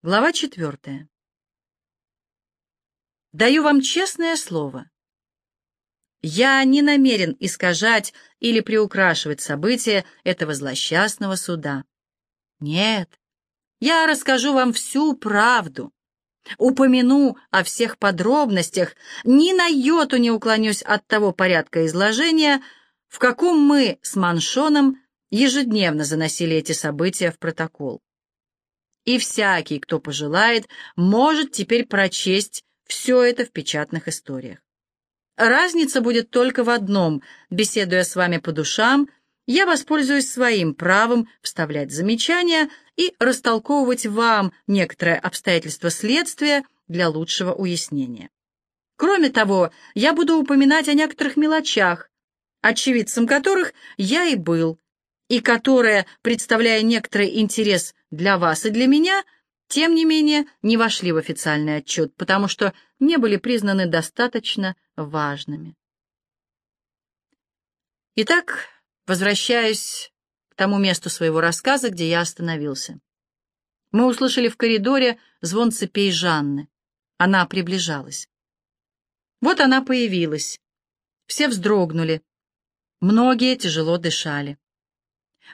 Глава четвертая. Даю вам честное слово. Я не намерен искажать или приукрашивать события этого злосчастного суда. Нет, я расскажу вам всю правду. Упомяну о всех подробностях, ни на йоту не уклонюсь от того порядка изложения, в каком мы с Маншоном ежедневно заносили эти события в протокол. И всякий, кто пожелает, может теперь прочесть все это в печатных историях. Разница будет только в одном. Беседуя с вами по душам, я воспользуюсь своим правом вставлять замечания и растолковывать вам некоторые обстоятельства следствия для лучшего уяснения. Кроме того, я буду упоминать о некоторых мелочах, очевидцем которых я и был, и которые, представляя некоторый интерес для вас и для меня, тем не менее не вошли в официальный отчет, потому что не были признаны достаточно важными. Итак, возвращаюсь к тому месту своего рассказа, где я остановился. Мы услышали в коридоре звон цепей Жанны. Она приближалась. Вот она появилась. Все вздрогнули. Многие тяжело дышали.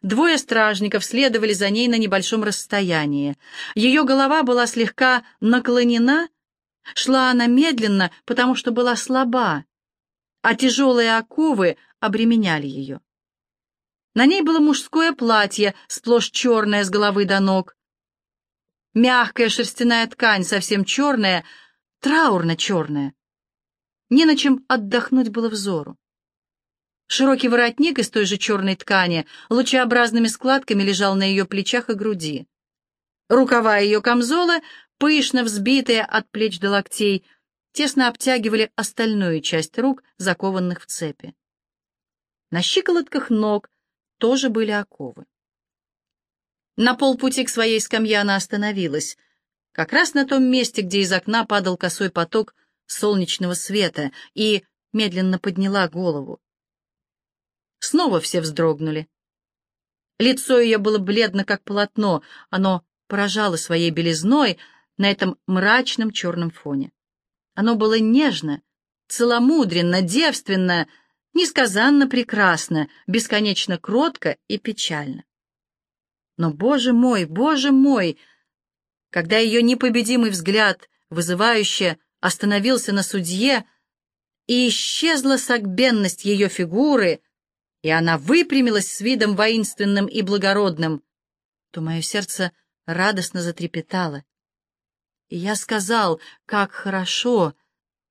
Двое стражников следовали за ней на небольшом расстоянии. Ее голова была слегка наклонена, шла она медленно, потому что была слаба, а тяжелые оковы обременяли ее. На ней было мужское платье, сплошь черное с головы до ног. Мягкая шерстяная ткань, совсем черная, траурно-черная. Не на чем отдохнуть было взору. Широкий воротник из той же черной ткани лучеобразными складками лежал на ее плечах и груди. Рукава ее камзола, пышно взбитые от плеч до локтей, тесно обтягивали остальную часть рук, закованных в цепи. На щиколотках ног тоже были оковы. На полпути к своей скамье она остановилась, как раз на том месте, где из окна падал косой поток солнечного света, и медленно подняла голову. Снова все вздрогнули. Лицо ее было бледно, как полотно, оно поражало своей белизной на этом мрачном черном фоне. Оно было нежно, целомудренно, девственно, несказанно прекрасно, бесконечно кротко и печально. Но, боже мой, боже мой, когда ее непобедимый взгляд, вызывающе, остановился на судье, и исчезла согбенность ее фигуры, и она выпрямилась с видом воинственным и благородным, то мое сердце радостно затрепетало. И я сказал, как хорошо,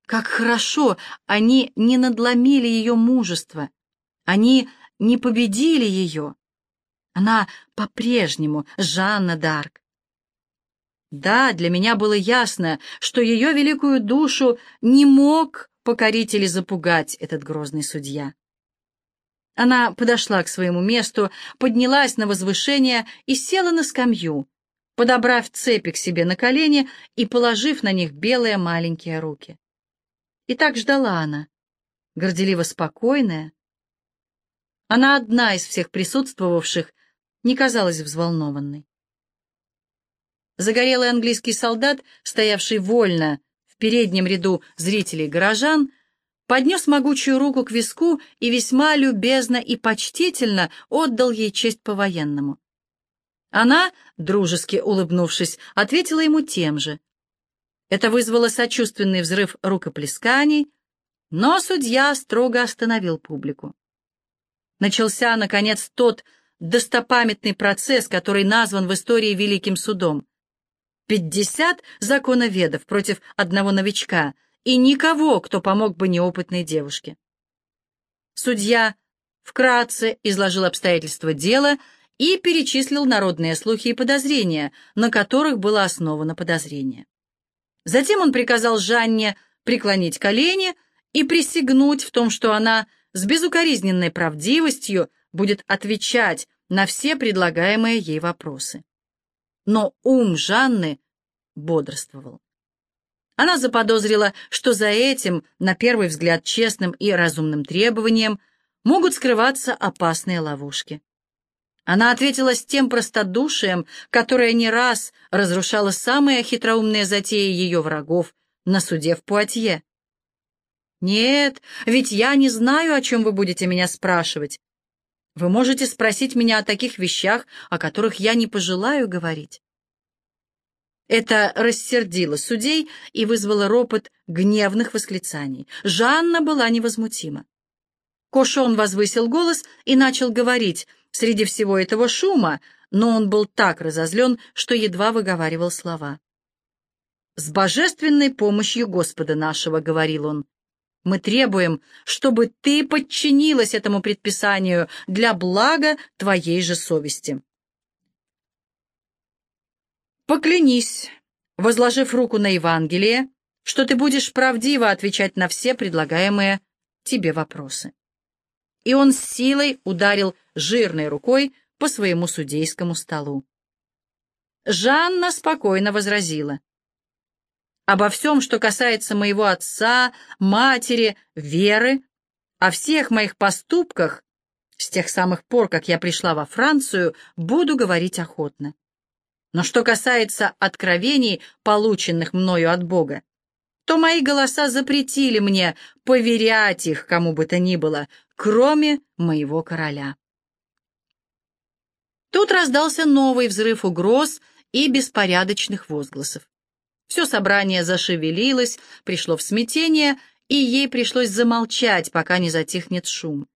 как хорошо, они не надломили ее мужество, они не победили ее. Она по-прежнему Жанна Дарк. Да, для меня было ясно, что ее великую душу не мог покорить или запугать этот грозный судья. Она подошла к своему месту, поднялась на возвышение и села на скамью, подобрав цепи к себе на колени и положив на них белые маленькие руки. И так ждала она, горделиво спокойная. Она одна из всех присутствовавших не казалась взволнованной. Загорелый английский солдат, стоявший вольно в переднем ряду зрителей-горожан, поднес могучую руку к виску и весьма любезно и почтительно отдал ей честь по-военному. Она, дружески улыбнувшись, ответила ему тем же. Это вызвало сочувственный взрыв рукоплесканий, но судья строго остановил публику. Начался, наконец, тот достопамятный процесс, который назван в истории Великим судом. Пятьдесят законоведов против одного новичка, и никого, кто помог бы неопытной девушке. Судья вкратце изложил обстоятельства дела и перечислил народные слухи и подозрения, на которых было основано подозрение. Затем он приказал Жанне преклонить колени и присягнуть в том, что она с безукоризненной правдивостью будет отвечать на все предлагаемые ей вопросы. Но ум Жанны бодрствовал. Она заподозрила, что за этим, на первый взгляд, честным и разумным требованием могут скрываться опасные ловушки. Она ответила с тем простодушием, которое не раз разрушало самые хитроумные затеи ее врагов на суде в Пуатье. «Нет, ведь я не знаю, о чем вы будете меня спрашивать. Вы можете спросить меня о таких вещах, о которых я не пожелаю говорить». Это рассердило судей и вызвало ропот гневных восклицаний. Жанна была невозмутима. Кошон возвысил голос и начал говорить среди всего этого шума, но он был так разозлен, что едва выговаривал слова. «С божественной помощью Господа нашего», — говорил он, — «мы требуем, чтобы ты подчинилась этому предписанию для блага твоей же совести». Поклянись, возложив руку на Евангелие, что ты будешь правдиво отвечать на все предлагаемые тебе вопросы. И он с силой ударил жирной рукой по своему судейскому столу. Жанна спокойно возразила. «Обо всем, что касается моего отца, матери, веры, о всех моих поступках, с тех самых пор, как я пришла во Францию, буду говорить охотно. Но что касается откровений, полученных мною от Бога, то мои голоса запретили мне поверять их кому бы то ни было, кроме моего короля. Тут раздался новый взрыв угроз и беспорядочных возгласов. Все собрание зашевелилось, пришло в смятение, и ей пришлось замолчать, пока не затихнет шум.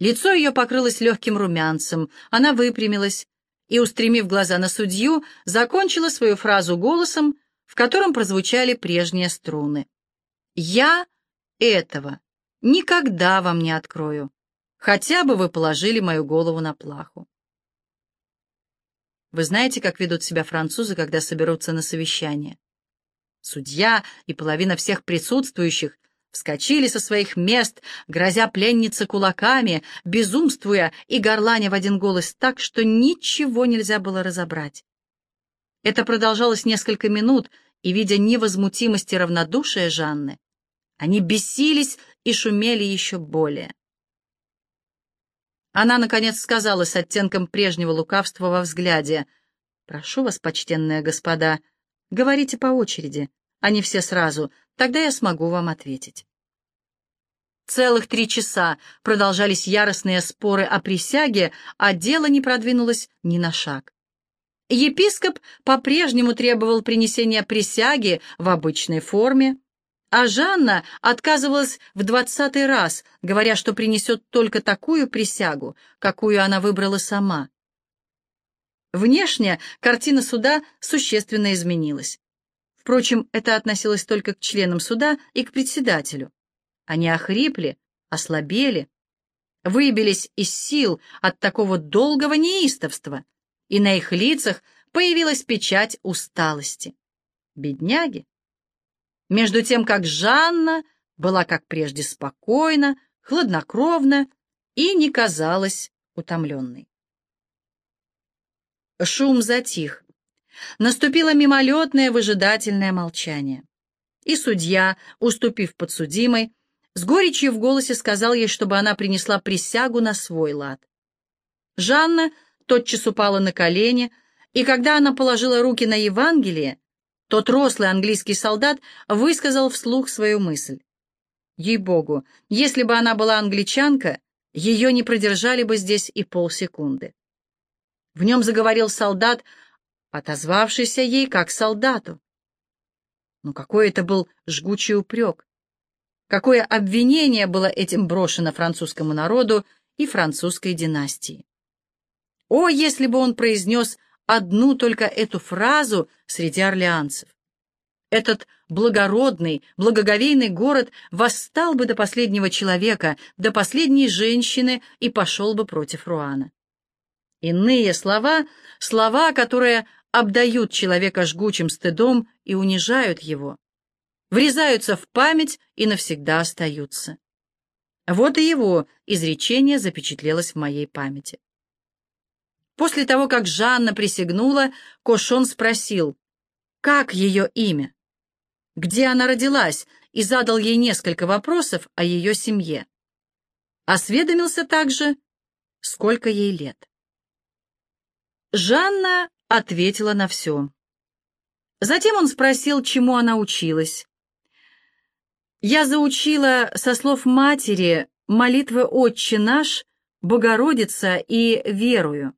Лицо ее покрылось легким румянцем, она выпрямилась, и, устремив глаза на судью, закончила свою фразу голосом, в котором прозвучали прежние струны. «Я этого никогда вам не открою, хотя бы вы положили мою голову на плаху». Вы знаете, как ведут себя французы, когда соберутся на совещание? Судья и половина всех присутствующих вскочили со своих мест, грозя пленнице кулаками, безумствуя и горланя в один голос так, что ничего нельзя было разобрать. Это продолжалось несколько минут, и, видя невозмутимость и равнодушие Жанны, они бесились и шумели еще более. Она, наконец, сказала с оттенком прежнего лукавства во взгляде, «Прошу вас, почтенные господа, говорите по очереди, а не все сразу, тогда я смогу вам ответить». Целых три часа продолжались яростные споры о присяге, а дело не продвинулось ни на шаг. Епископ по-прежнему требовал принесения присяги в обычной форме, а Жанна отказывалась в двадцатый раз, говоря, что принесет только такую присягу, какую она выбрала сама. Внешне картина суда существенно изменилась. Впрочем, это относилось только к членам суда и к председателю. Они охрипли, ослабели, выбились из сил от такого долгого неистовства, и на их лицах появилась печать усталости. Бедняги! Между тем, как Жанна была, как прежде, спокойна, хладнокровна и не казалась утомленной. Шум затих. Наступило мимолетное выжидательное молчание. И судья, уступив подсудимой, с горечью в голосе сказал ей, чтобы она принесла присягу на свой лад. Жанна тотчас упала на колени, и когда она положила руки на Евангелие, тот рослый английский солдат высказал вслух свою мысль. Ей-богу, если бы она была англичанка, ее не продержали бы здесь и полсекунды. В нем заговорил солдат, отозвавшийся ей как солдату. Ну какой это был жгучий упрек! Какое обвинение было этим брошено французскому народу и французской династии. О, если бы он произнес одну только эту фразу среди орлеанцев! Этот благородный, благоговейный город восстал бы до последнего человека, до последней женщины и пошел бы против Руана. Иные слова, слова, которые обдают человека жгучим стыдом и унижают его врезаются в память и навсегда остаются. Вот и его изречение запечатлелось в моей памяти. После того, как Жанна присягнула, Кошон спросил, как ее имя, где она родилась, и задал ей несколько вопросов о ее семье. Осведомился также, сколько ей лет. Жанна ответила на все. Затем он спросил, чему она училась. «Я заучила со слов матери молитвы «Отче наш», «Богородица» и «Верую».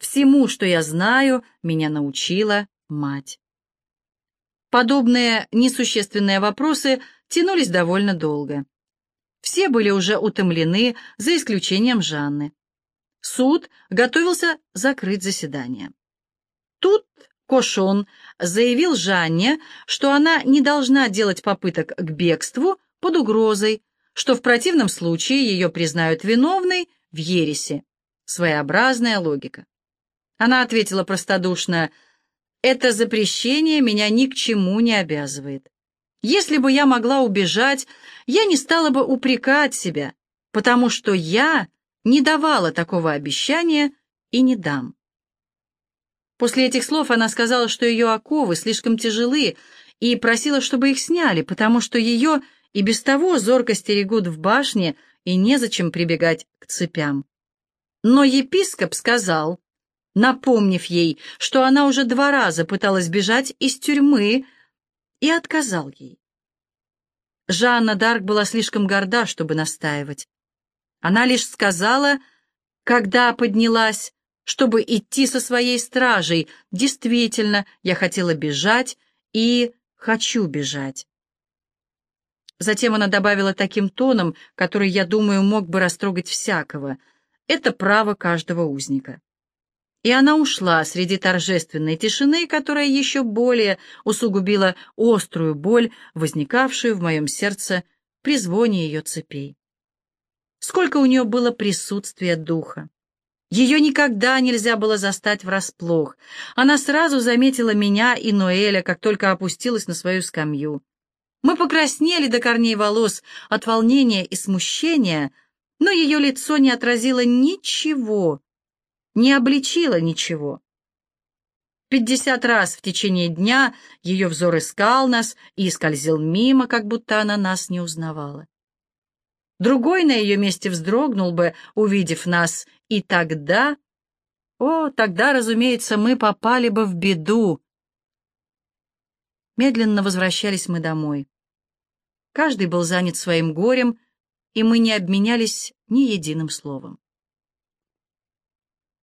Всему, что я знаю, меня научила мать. Подобные несущественные вопросы тянулись довольно долго. Все были уже утомлены, за исключением Жанны. Суд готовился закрыть заседание. Тут Кошон заявил Жанне, что она не должна делать попыток к бегству под угрозой, что в противном случае ее признают виновной в ересе. Своеобразная логика. Она ответила простодушно, «Это запрещение меня ни к чему не обязывает. Если бы я могла убежать, я не стала бы упрекать себя, потому что я не давала такого обещания и не дам». После этих слов она сказала, что ее оковы слишком тяжелы, и просила, чтобы их сняли, потому что ее и без того зорко стерегут в башне, и незачем прибегать к цепям. Но епископ сказал, напомнив ей, что она уже два раза пыталась бежать из тюрьмы, и отказал ей. Жанна Дарк была слишком горда, чтобы настаивать. Она лишь сказала, когда поднялась, чтобы идти со своей стражей. Действительно, я хотела бежать и хочу бежать. Затем она добавила таким тоном, который, я думаю, мог бы растрогать всякого. Это право каждого узника. И она ушла среди торжественной тишины, которая еще более усугубила острую боль, возникавшую в моем сердце при звоне ее цепей. Сколько у нее было присутствия духа! Ее никогда нельзя было застать врасплох. Она сразу заметила меня и Ноэля, как только опустилась на свою скамью. Мы покраснели до корней волос от волнения и смущения, но ее лицо не отразило ничего, не обличило ничего. Пятьдесят раз в течение дня ее взор искал нас и скользил мимо, как будто она нас не узнавала. Другой на ее месте вздрогнул бы, увидев нас, и тогда... О, тогда, разумеется, мы попали бы в беду. Медленно возвращались мы домой. Каждый был занят своим горем, и мы не обменялись ни единым словом.